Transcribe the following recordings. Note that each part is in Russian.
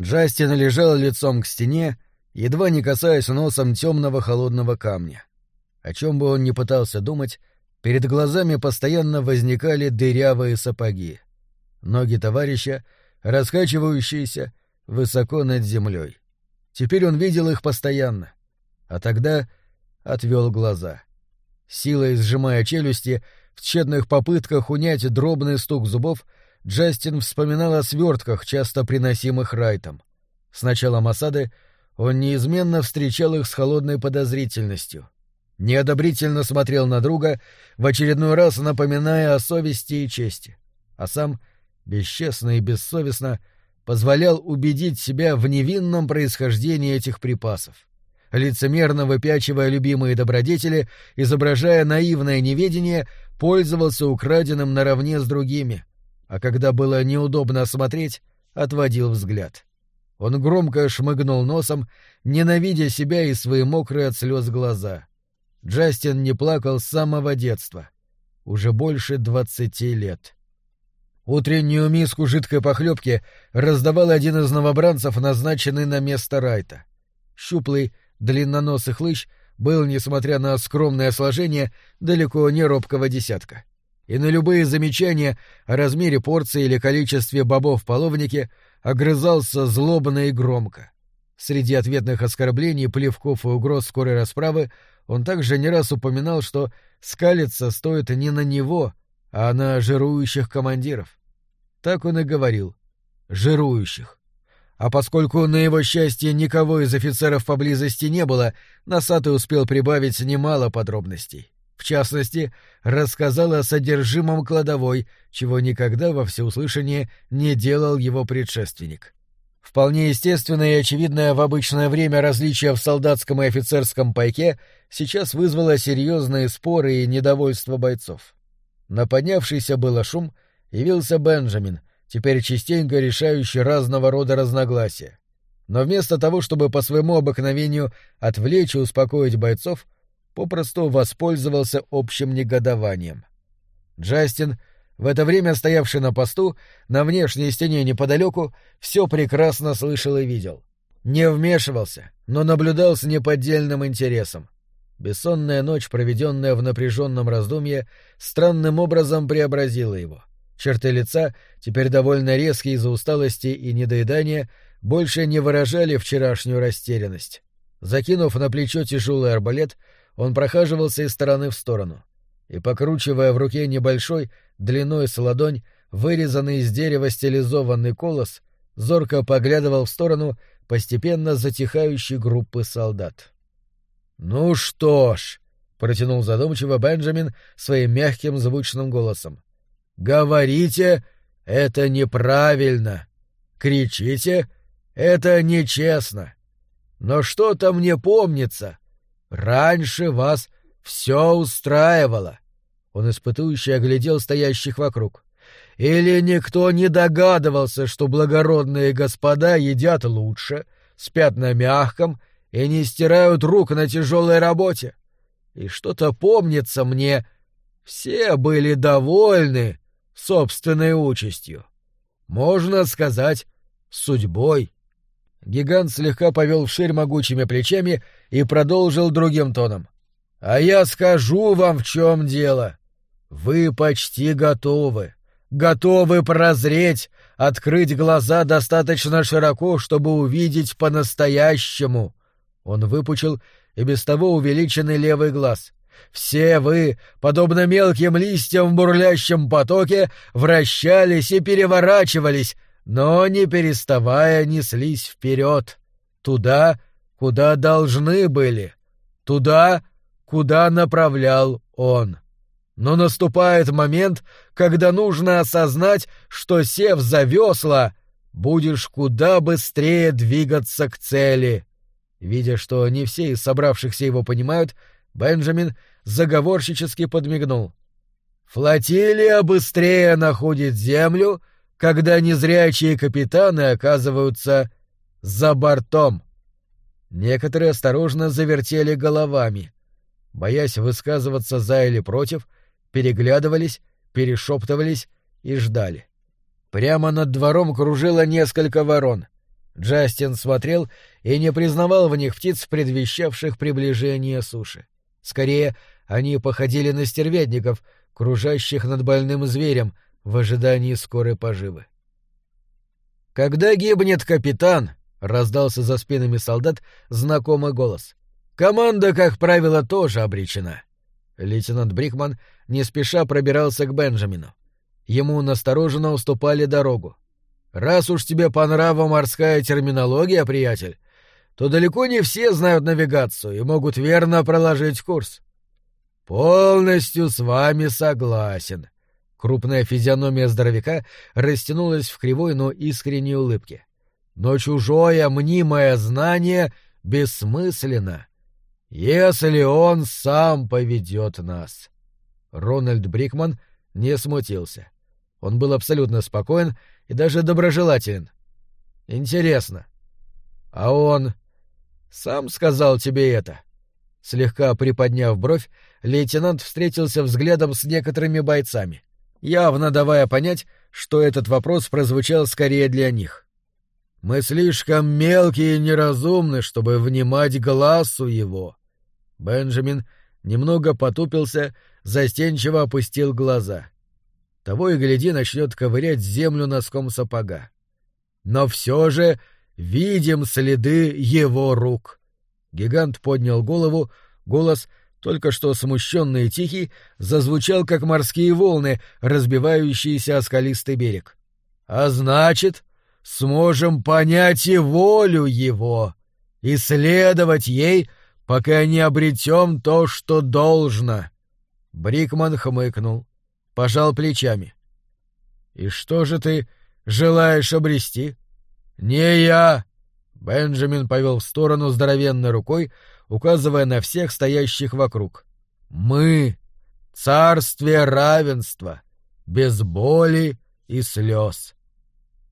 Джастин лежал лицом к стене, едва не касаясь носом темного холодного камня. О чем бы он ни пытался думать, перед глазами постоянно возникали дырявые сапоги. Ноги товарища, раскачивающиеся, высоко над землей. Теперь он видел их постоянно. А тогда отвел глаза. Силой сжимая челюсти, в тщетных попытках унять дробный стук зубов, Джастин вспоминал о свертках, часто приносимых Райтом. С началом осады он неизменно встречал их с холодной подозрительностью. Неодобрительно смотрел на друга, в очередной раз напоминая о совести и чести. А сам, бесчестно и бессовестно, позволял убедить себя в невинном происхождении этих припасов. Лицемерно выпячивая любимые добродетели, изображая наивное неведение, пользовался украденным наравне с другими — а когда было неудобно смотреть, отводил взгляд. Он громко шмыгнул носом, ненавидя себя и свои мокрые от слез глаза. Джастин не плакал с самого детства. Уже больше двадцати лет. Утреннюю миску жидкой похлебки раздавал один из новобранцев, назначенный на место Райта. Щуплый, длинноносый хлыщ был, несмотря на скромное сложение, далеко не робкого десятка и на любые замечания о размере порции или количестве бобов в половнике огрызался злобно и громко. Среди ответных оскорблений, плевков и угроз скорой расправы он также не раз упоминал, что скалиться стоит не на него, а на жирующих командиров. Так он и говорил. Жирующих. А поскольку на его счастье никого из офицеров поблизости не было, Носатый успел прибавить немало подробностей. В частности, рассказал о содержимом кладовой, чего никогда во всеуслышание не делал его предшественник. Вполне естественное и очевидное в обычное время различие в солдатском и офицерском пайке сейчас вызвало серьезные споры и недовольство бойцов. На поднявшийся было шум явился Бенджамин, теперь частенько решающий разного рода разногласия. Но вместо того, чтобы по своему обыкновению отвлечь и успокоить бойцов, попросту воспользовался общим негодованием. Джастин, в это время стоявший на посту, на внешней стене неподалеку, все прекрасно слышал и видел. Не вмешивался, но наблюдал с неподдельным интересом. Бессонная ночь, проведенная в напряженном раздумье, странным образом преобразила его. Черты лица, теперь довольно резкие из-за усталости и недоедания, больше не выражали вчерашнюю растерянность. Закинув на плечо тяжелый арбалет, он прохаживался из стороны в сторону и, покручивая в руке небольшой, длиной с ладонь, вырезанный из дерева стилизованный колос, зорко поглядывал в сторону постепенно затихающей группы солдат. «Ну что ж», — протянул задумчиво Бенджамин своим мягким звучным голосом, — «говорите, это неправильно. Кричите, это нечестно. Но что-то мне помнится, Раньше вас все устраивало. Он испытующе оглядел стоящих вокруг. Или никто не догадывался, что благородные господа едят лучше, спят на мягком и не стирают рук на тяжелой работе. И что-то помнится мне, все были довольны собственной участью. Можно сказать, судьбой. Гигант слегка повел вширь могучими плечами и продолжил другим тоном. «А я скажу вам, в чем дело. Вы почти готовы. Готовы прозреть, открыть глаза достаточно широко, чтобы увидеть по-настоящему». Он выпучил и без того увеличенный левый глаз. Все вы, подобно мелким листьям в бурлящем потоке, вращались и переворачивались, но, не переставая, неслись вперед, туда, куда должны были, туда, куда направлял он. Но наступает момент, когда нужно осознать, что, сев за весла, будешь куда быстрее двигаться к цели. Видя, что не все из собравшихся его понимают, Бенджамин заговорщически подмигнул. «Флотилия быстрее находит землю, — когда незрячие капитаны оказываются за бортом. Некоторые осторожно завертели головами, боясь высказываться за или против, переглядывались, перешептывались и ждали. Прямо над двором кружило несколько ворон. Джастин смотрел и не признавал в них птиц, предвещавших приближение суши. Скорее, они походили на стервятников, кружащих над больным зверем в ожидании скорой поживы. «Когда гибнет капитан», — раздался за спинами солдат знакомый голос, — «команда, как правило, тоже обречена». Лейтенант Брикман не спеша пробирался к Бенджамину. Ему настороженно уступали дорогу. «Раз уж тебе по нраву морская терминология, приятель, то далеко не все знают навигацию и могут верно проложить курс». «Полностью с вами согласен». Крупная физиономия здоровяка растянулась в кривой, но искренней улыбке. «Но чужое мнимое знание бессмысленно, если он сам поведет нас». Рональд Брикман не смутился. Он был абсолютно спокоен и даже доброжелателен. Интересно. А он сам сказал тебе это? Слегка приподняв бровь, лейтенант встретился взглядом с некоторыми бойцами, явно давая понять, что этот вопрос прозвучал скорее для них. Мы слишком мелкие и неразумны, чтобы внимать глазу его. Бенджамин немного потупился, застенчиво опустил глаза. Того и гляди начнет ковырять землю носком сапога. Но все же видим следы его рук. Гигант поднял голову, голос, только что смущенный и тихий, зазвучал, как морские волны, разбивающиеся о скалистый берег. А значит, сможем понять и волю его, и следовать ей, пока не обретем то, что должно. Брикман хмыкнул пожал плечами. «И что же ты желаешь обрести?» «Не я!» Бенджамин повел в сторону здоровенной рукой, указывая на всех стоящих вокруг. «Мы! Царствие равенства! Без боли и слез!»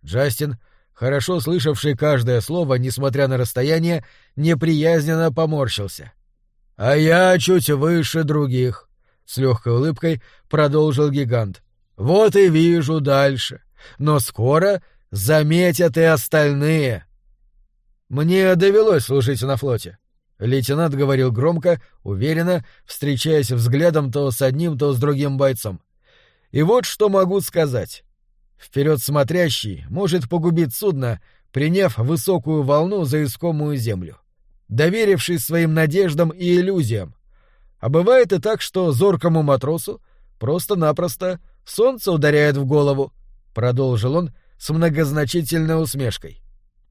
Джастин, хорошо слышавший каждое слово, несмотря на расстояние, неприязненно поморщился. «А я чуть выше других. — с легкой улыбкой продолжил гигант. «Вот и вижу дальше. Но скоро заметят и остальные». «Мне довелось служить на флоте», — лейтенант говорил громко, уверенно, встречаясь взглядом то с одним, то с другим бойцом. «И вот что могу сказать. Вперед смотрящий может погубить судно, приняв высокую волну за искомую землю, доверившись своим надеждам и иллюзиям, а бывает и так, что зоркому матросу просто-напросто солнце ударяет в голову, — продолжил он с многозначительной усмешкой.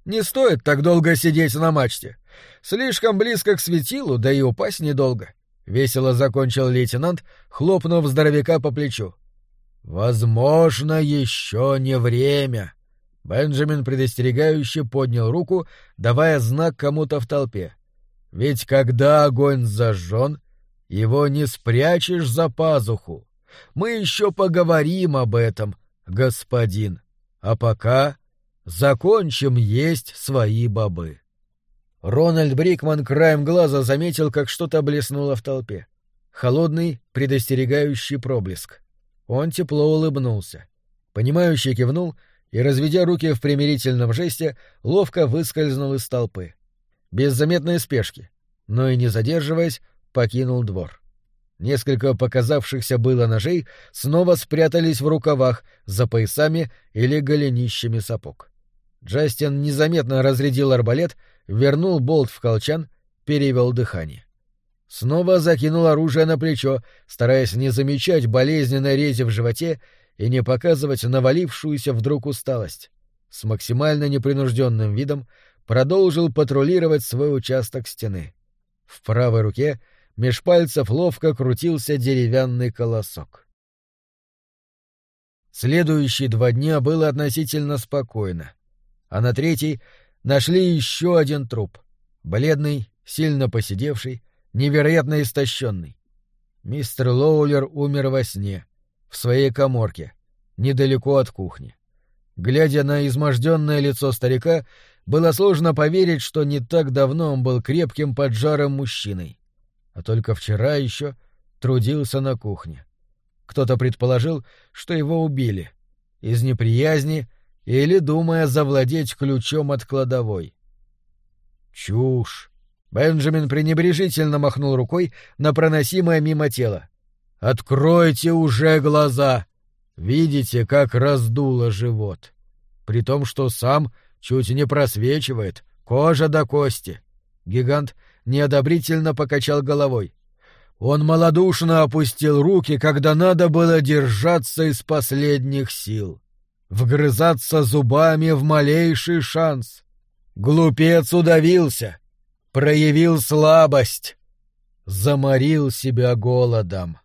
Не стоит так долго сидеть на мачте. Слишком близко к светилу, да и упасть недолго. Весело закончил лейтенант, хлопнув здоровяка по плечу. Возможно, еще не время. Бенджамин предостерегающе поднял руку, давая знак кому-то в толпе. Ведь когда огонь зажжен, его не спрячешь за пазуху. Мы еще поговорим об этом, господин. А пока закончим есть свои бобы. Рональд Брикман краем глаза заметил, как что-то блеснуло в толпе. Холодный, предостерегающий проблеск. Он тепло улыбнулся. Понимающий кивнул и, разведя руки в примирительном жесте, ловко выскользнул из толпы. Без заметной спешки, но и не задерживаясь, покинул двор. Несколько показавшихся было ножей снова спрятались в рукавах, за поясами или голенищами сапог. Джастин незаметно разрядил арбалет, вернул болт в колчан, перевел дыхание. Снова закинул оружие на плечо, стараясь не замечать болезненной рези в животе и не показывать навалившуюся вдруг усталость. С максимально непринужденным видом продолжил патрулировать свой участок стены. В правой руке меж пальцев ловко крутился деревянный колосок. Следующие два дня было относительно спокойно, а на третий нашли еще один труп, бледный, сильно посидевший, невероятно истощенный. Мистер Лоулер умер во сне, в своей коморке, недалеко от кухни. Глядя на изможденное лицо старика, было сложно поверить, что не так давно он был крепким поджарым мужчиной а только вчера еще трудился на кухне. Кто-то предположил, что его убили. Из неприязни или думая завладеть ключом от кладовой. Чушь. Бенджамин пренебрежительно махнул рукой на проносимое мимо тело. «Откройте уже глаза! Видите, как раздуло живот? При том, что сам чуть не просвечивает, кожа до кости». Гигант неодобрительно покачал головой. Он малодушно опустил руки, когда надо было держаться из последних сил. Вгрызаться зубами в малейший шанс. Глупец удавился, проявил слабость, заморил себя голодом.